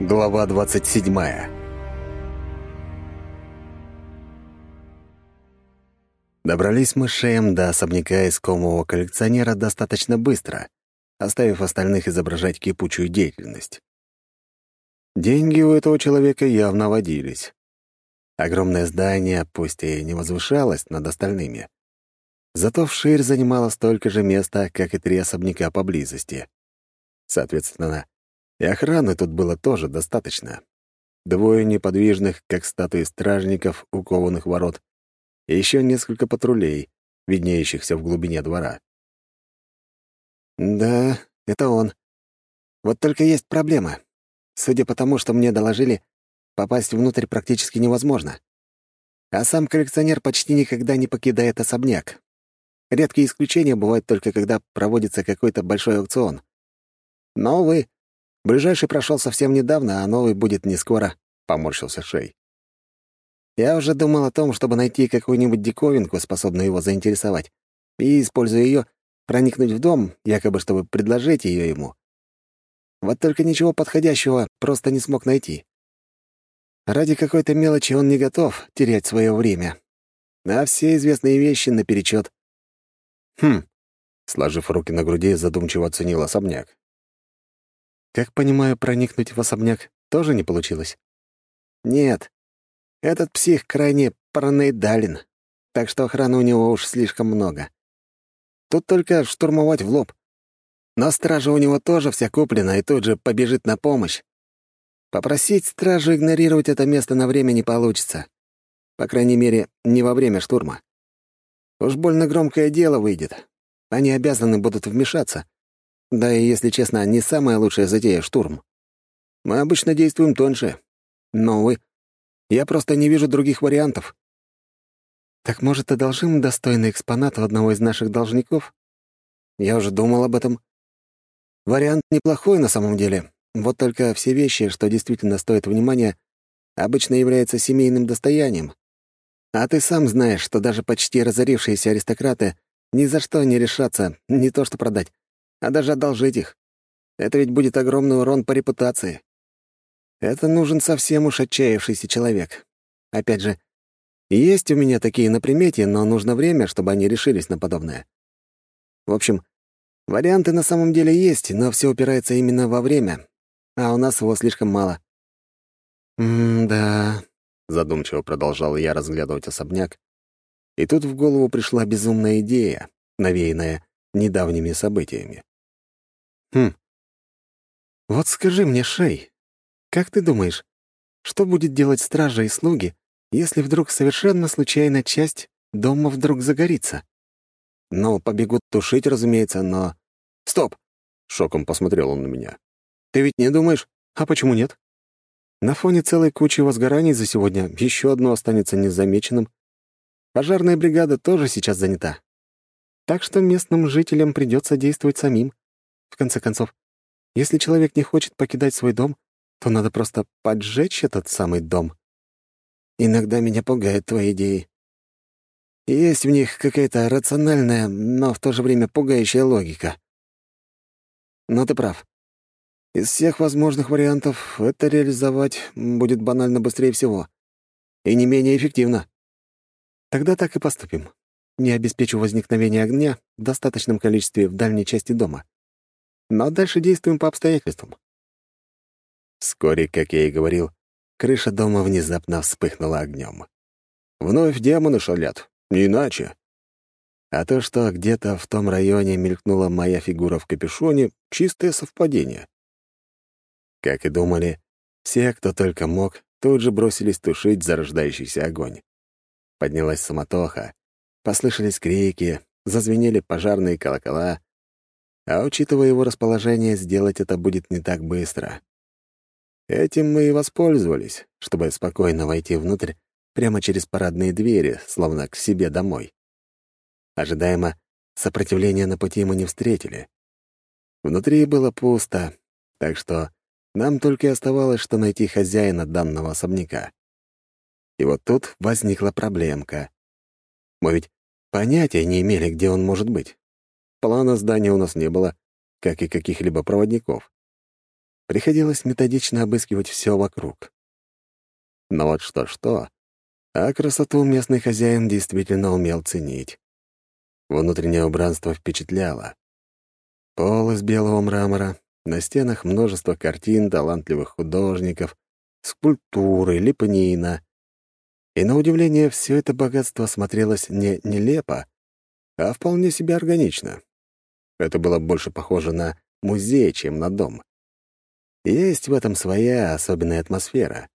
Глава 27 Добрались мы с Шеем до особняка искомого коллекционера достаточно быстро, оставив остальных изображать кипучую деятельность. Деньги у этого человека явно водились. Огромное здание, пусть и не возвышалось над остальными, зато вширь занимало столько же места, как и три особняка поблизости. Соответственно, и охраны тут было тоже достаточно. Двое неподвижных, как статуи стражников у кованых ворот, и еще несколько патрулей, виднеющихся в глубине двора. «Да, это он. Вот только есть проблема. Судя по тому, что мне доложили, попасть внутрь практически невозможно. А сам коллекционер почти никогда не покидает особняк. Редкие исключения бывают только когда проводится какой-то большой аукцион. Но, увы, ближайший прошел совсем недавно, а новый будет не скоро, — поморщился Шей. Я уже думал о том, чтобы найти какую-нибудь диковинку, способную его заинтересовать, и, используя ее, проникнуть в дом, якобы чтобы предложить ее ему. Вот только ничего подходящего просто не смог найти. Ради какой-то мелочи он не готов терять свое время. А все известные вещи наперечет. Хм, сложив руки на груди, задумчиво оценил особняк. Как понимаю, проникнуть в особняк тоже не получилось? Нет. Этот псих крайне параноидален, так что охраны у него уж слишком много. Тут только штурмовать в лоб. Но стража у него тоже вся куплена и тут же побежит на помощь. Попросить стражу игнорировать это место на время не получится. По крайней мере, не во время штурма. Уж больно громкое дело выйдет. Они обязаны будут вмешаться. Да и, если честно, не самая лучшая затея — штурм. Мы обычно действуем тоньше. Но, увы, я просто не вижу других вариантов. Так, может, одолжим достойный экспонат у одного из наших должников? Я уже думал об этом. Вариант неплохой на самом деле. Вот только все вещи, что действительно стоят внимания, обычно являются семейным достоянием. А ты сам знаешь, что даже почти разорившиеся аристократы ни за что не решатся не то что продать, а даже одолжить их. Это ведь будет огромный урон по репутации. Это нужен совсем уж отчаявшийся человек. Опять же, есть у меня такие на примете, но нужно время, чтобы они решились на подобное. В общем, Варианты на самом деле есть, но все упирается именно во время, а у нас его слишком мало. «М-да», — задумчиво продолжал я разглядывать особняк, и тут в голову пришла безумная идея, навеянная недавними событиями. «Хм. Вот скажи мне, Шей, как ты думаешь, что будет делать стража и слуги, если вдруг совершенно случайно часть дома вдруг загорится?» Ну, побегут тушить, разумеется, но... Стоп! Шоком посмотрел он на меня. Ты ведь не думаешь? А почему нет? На фоне целой кучи возгораний за сегодня еще одно останется незамеченным. Пожарная бригада тоже сейчас занята. Так что местным жителям придется действовать самим. В конце концов, если человек не хочет покидать свой дом, то надо просто поджечь этот самый дом. Иногда меня пугают твои идеи. Есть в них какая-то рациональная, но в то же время пугающая логика. Но ты прав. Из всех возможных вариантов это реализовать будет банально быстрее всего. И не менее эффективно. Тогда так и поступим. Не обеспечу возникновение огня в достаточном количестве в дальней части дома. Но дальше действуем по обстоятельствам. Вскоре, как я и говорил, крыша дома внезапно вспыхнула огнем. Вновь демоны шалят, не иначе. А то, что где-то в том районе мелькнула моя фигура в капюшоне — чистое совпадение. Как и думали, все, кто только мог, тут же бросились тушить зарождающийся огонь. Поднялась самотоха, послышались крики, зазвенели пожарные колокола, а учитывая его расположение, сделать это будет не так быстро. Этим мы и воспользовались, чтобы спокойно войти внутрь прямо через парадные двери, словно к себе домой. Ожидаемо, сопротивления на пути мы не встретили. Внутри было пусто, так что нам только и оставалось, что найти хозяина данного особняка. И вот тут возникла проблемка. Мы ведь понятия не имели, где он может быть. Плана здания у нас не было, как и каких-либо проводников. приходилось методично обыскивать все вокруг. Но вот что-что, а красоту местный хозяин действительно умел ценить. Внутреннее убранство впечатляло. Пол из белого мрамора, на стенах множество картин талантливых художников, скульптуры, лепнина. И, на удивление, все это богатство смотрелось не нелепо, а вполне себе органично. Это было больше похоже на музей, чем на дом. Есть в этом своя особенная атмосфера.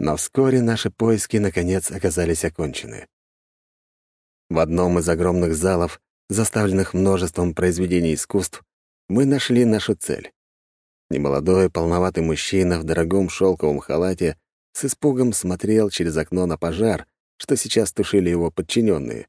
Но вскоре наши поиски, наконец, оказались окончены. В одном из огромных залов, заставленных множеством произведений искусств, мы нашли нашу цель. Немолодой, полноватый мужчина в дорогом шелковом халате с испугом смотрел через окно на пожар, что сейчас тушили его подчиненные.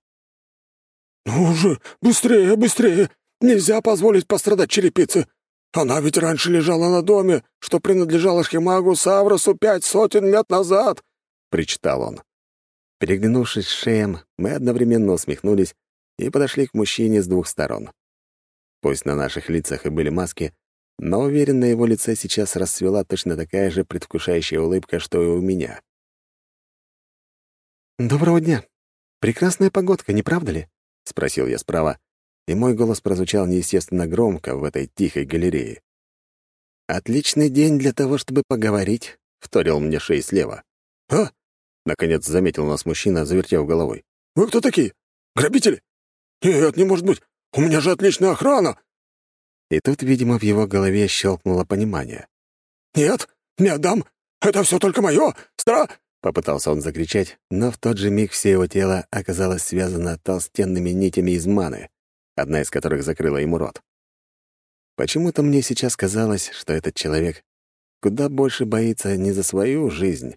«Ну же, быстрее, быстрее! Нельзя позволить пострадать черепице! Она ведь раньше лежала на доме, что принадлежало Шхимагу Савросу пять сотен лет назад!» — причитал он. Переглянувшись с шеем, мы одновременно усмехнулись и подошли к мужчине с двух сторон. Пусть на наших лицах и были маски, но уверен, на его лице сейчас расцвела точно такая же предвкушающая улыбка, что и у меня. «Доброго дня. Прекрасная погодка, не правда ли?» — спросил я справа, и мой голос прозвучал неестественно громко в этой тихой галерее. «Отличный день для того, чтобы поговорить», — вторил мне шеи слева. «А?» Наконец заметил нас мужчина, завертев головой. «Вы кто такие? Грабители? Нет, не может быть. У меня же отличная охрана!» И тут, видимо, в его голове щелкнуло понимание. «Нет, не отдам. Это все только мое. Стра...» Попытался он закричать, но в тот же миг все его тело оказалось связано толстенными нитями из маны, одна из которых закрыла ему рот. Почему-то мне сейчас казалось, что этот человек куда больше боится не за свою жизнь,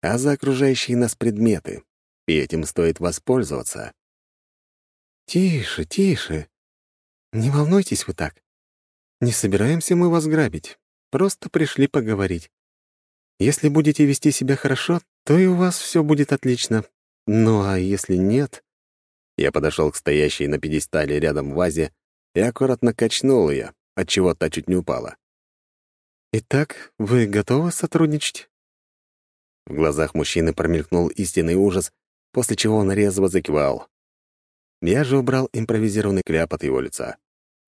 а за окружающие нас предметы, и этим стоит воспользоваться. «Тише, тише. Не волнуйтесь вы так. Не собираемся мы вас грабить, просто пришли поговорить. Если будете вести себя хорошо, то и у вас все будет отлично. Ну а если нет...» Я подошел к стоящей на пьедестале рядом вазе и аккуратно качнул ее, отчего та чуть не упала. «Итак, вы готовы сотрудничать?» В глазах мужчины промелькнул истинный ужас, после чего он резво закивал. Я же убрал импровизированный кляп от его лица.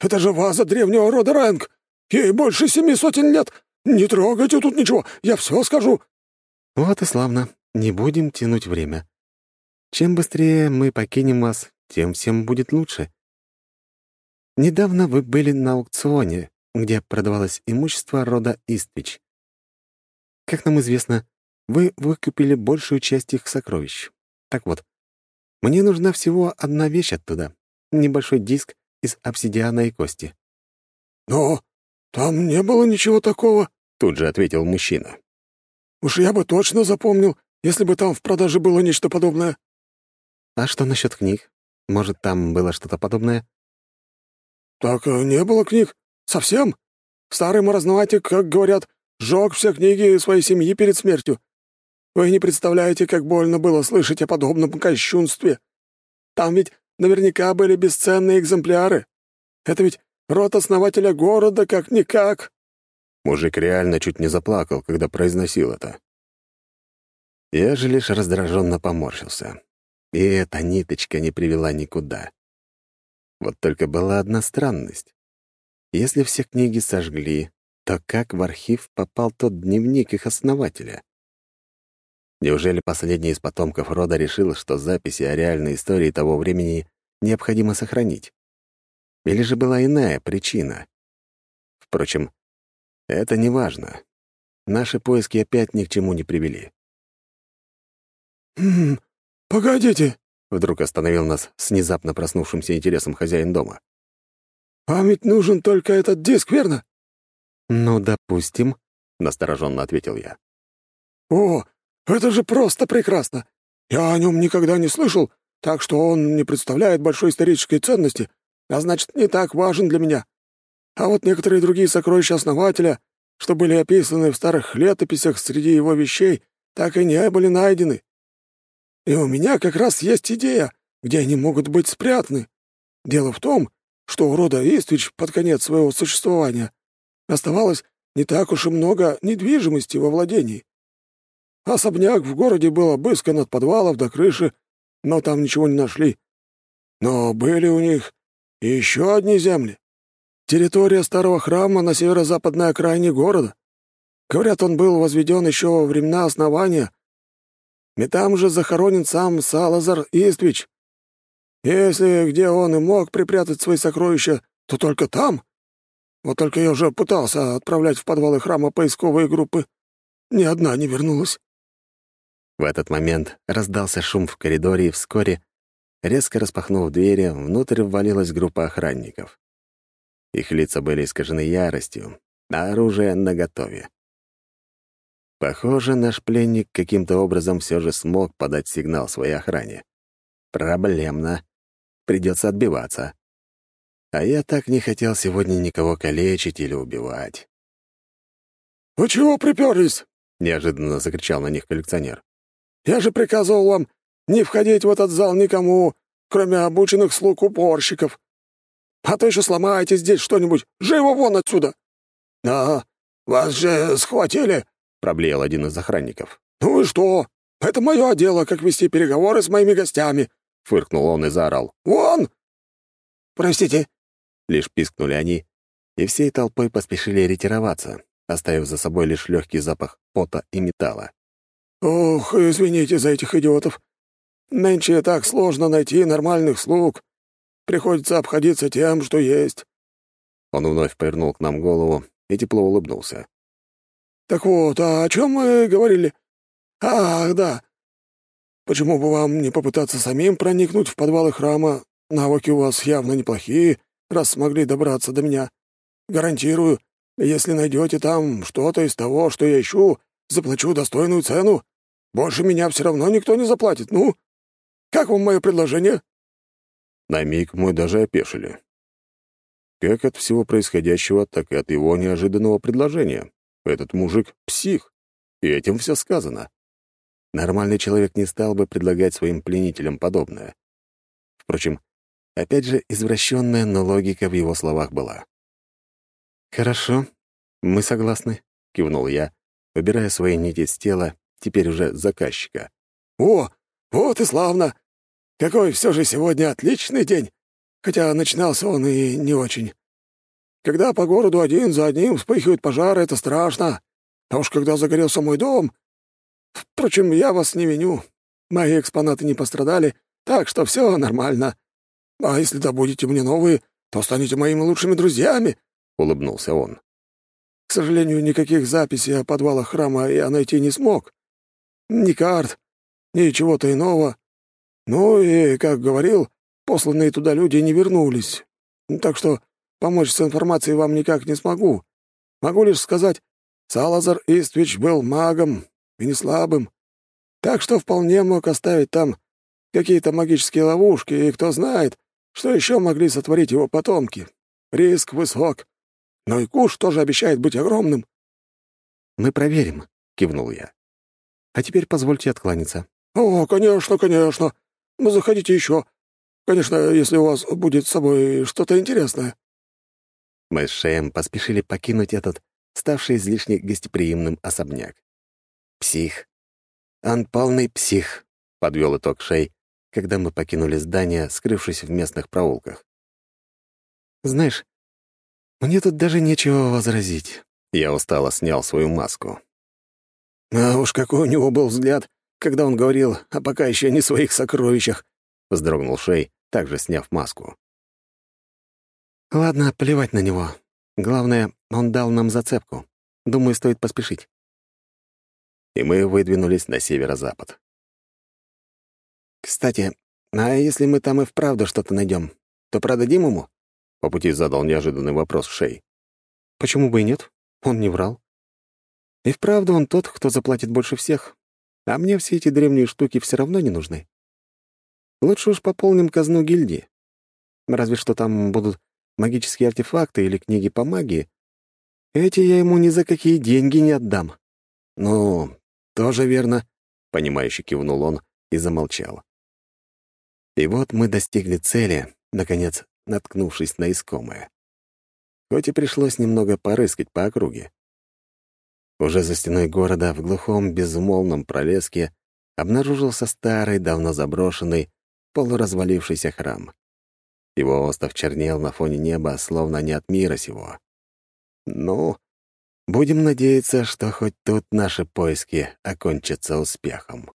«Это же ваза древнего рода Рэнг! Ей больше семи сотен лет! Не трогайте тут ничего, я все скажу!» «Вот и славно. Не будем тянуть время. Чем быстрее мы покинем вас, тем всем будет лучше. Недавно вы были на аукционе, где продавалось имущество рода Иствич. Как нам известно, вы выкупили большую часть их сокровищ. Так вот, мне нужна всего одна вещь оттуда — небольшой диск из обсидиана и кости». «Но там не было ничего такого», — тут же ответил мужчина. «Уж я бы точно запомнил, если бы там в продаже было нечто подобное». «А что насчет книг? Может, там было что-то подобное?» «Так э, не было книг. Совсем. Старый маразноватик, как говорят, сжег все книги своей семьи перед смертью. Вы не представляете, как больно было слышать о подобном кощунстве. Там ведь наверняка были бесценные экземпляры. Это ведь род основателя города, как-никак». Мужик реально чуть не заплакал, когда произносил это. Я же лишь раздраженно поморщился. И эта ниточка не привела никуда. Вот только была одна странность. Если все книги сожгли, то как в архив попал тот дневник их основателя? Неужели последний из потомков рода решил, что записи о реальной истории того времени необходимо сохранить? Или же была иная причина? Впрочем, это не важно. Наши поиски опять ни к чему не привели. «Хм, погодите!» — вдруг остановил нас с внезапно проснувшимся интересом хозяин дома. «Вам ведь нужен только этот диск, верно?» «Ну, допустим», — настороженно ответил я. «О, это же просто прекрасно! Я о нем никогда не слышал, так что он не представляет большой исторической ценности, а значит, не так важен для меня. А вот некоторые другие сокровища основателя, что были описаны в старых летописях среди его вещей, так и не были найдены. И у меня как раз есть идея, где они могут быть спрятаны. Дело в том, что у рода Иствич под конец своего существования оставалось не так уж и много недвижимости во владении. Особняк в городе был обыскан от подвалов до крыши, но там ничего не нашли. Но были у них еще одни земли. Территория старого храма на северо-западной окраине города. Говорят, он был возведен еще во времена основания. И там же захоронен сам Салазар Иствич. Если где он и мог припрятать свои сокровища, то только там. Вот только я уже пытался отправлять в подвалы храма поисковые группы. Ни одна не вернулась. В этот момент раздался шум в коридоре, и вскоре, резко распахнув двери, внутрь ввалилась группа охранников. Их лица были искажены яростью, а оружие наготове. Похоже, наш пленник каким-то образом все же смог подать сигнал своей охране. Проблемно. Придется отбиваться. А я так не хотел сегодня никого калечить или убивать. «Вы чего приперлись?» — неожиданно закричал на них коллекционер. Я же приказывал вам не входить в этот зал никому, кроме обученных слуг уборщиков. А то еще сломаете здесь что-нибудь. Живо вон отсюда!» «Да, вас же схватили!» — проблеял один из охранников. «Ну и что? Это мое дело, как вести переговоры с моими гостями!» — фыркнул он и заорал. «Вон!» «Простите!» — лишь пискнули они, и всей толпой поспешили ретироваться, оставив за собой лишь легкий запах пота и металла. «Ох, извините за этих идиотов. Нынче так сложно найти нормальных слуг. Приходится обходиться тем, что есть». Он вновь повернул к нам голову и тепло улыбнулся. «Так вот, а о чем мы говорили? Ах, да. Почему бы вам не попытаться самим проникнуть в подвалы храма? Навыки у вас явно неплохие, раз смогли добраться до меня. Гарантирую, если найдете там что-то из того, что я ищу, заплачу достойную цену. Больше меня все равно никто не заплатит. Ну, как вам мое предложение?» На миг мы даже опешили. Как от всего происходящего, так и от его неожиданного предложения. Этот мужик — псих, и этим все сказано. Нормальный человек не стал бы предлагать своим пленителям подобное. Впрочем, опять же, извращенная, но логика в его словах была. «Хорошо, мы согласны», — кивнул я, убирая свои нити с тела теперь уже заказчика. «О, вот и славно! Какой все же сегодня отличный день! Хотя начинался он и не очень. Когда по городу один за одним вспыхивают пожары, это страшно. А уж когда загорелся мой дом... Впрочем, я вас не виню. Мои экспонаты не пострадали, так что все нормально. А если добудете мне новые, то станете моими лучшими друзьями», — улыбнулся он. «К сожалению, никаких записей о подвалах храма я найти не смог. Ни карт, ни чего-то иного. Ну и, как говорил, посланные туда люди не вернулись. Так что помочь с информацией вам никак не смогу. Могу лишь сказать, Салазар Иствич был магом и не слабым. Так что вполне мог оставить там какие-то магические ловушки, и кто знает, что еще могли сотворить его потомки. Риск высок. Но и куш тоже обещает быть огромным. «Мы проверим», — кивнул я. А теперь позвольте откланяться». «О, конечно, конечно. Ну, заходите еще. Конечно, если у вас будет с собой что-то интересное». Мы с Шеем поспешили покинуть этот, ставший излишне гостеприимным особняк. «Псих. Он полный псих», — подвел итог Шей, когда мы покинули здание, скрывшись в местных проулках. «Знаешь, мне тут даже нечего возразить». Я устало снял свою маску. А уж какой у него был взгляд, когда он говорил о пока еще не своих сокровищах, — вздрогнул Шей, также сняв маску. «Ладно, плевать на него. Главное, он дал нам зацепку. Думаю, стоит поспешить». И мы выдвинулись на северо-запад. «Кстати, а если мы там и вправду что-то найдем, то продадим ему?» По пути задал неожиданный вопрос Шей. «Почему бы и нет? Он не врал. И вправду он тот, кто заплатит больше всех. А мне все эти древние штуки все равно не нужны. Лучше уж пополним казну гильдии. Разве что там будут магические артефакты или книги по магии. Эти я ему ни за какие деньги не отдам. Ну, тоже верно, — понимающе кивнул он и замолчал. И вот мы достигли цели, наконец, наткнувшись на искомое. Хоть и пришлось немного порыскать по округе. Уже за стеной города, в глухом безмолвном пролеске, обнаружился старый, давно заброшенный, полуразвалившийся храм. Его остов чернел на фоне неба, словно не от мира сего. Ну, будем надеяться, что хоть тут наши поиски окончатся успехом.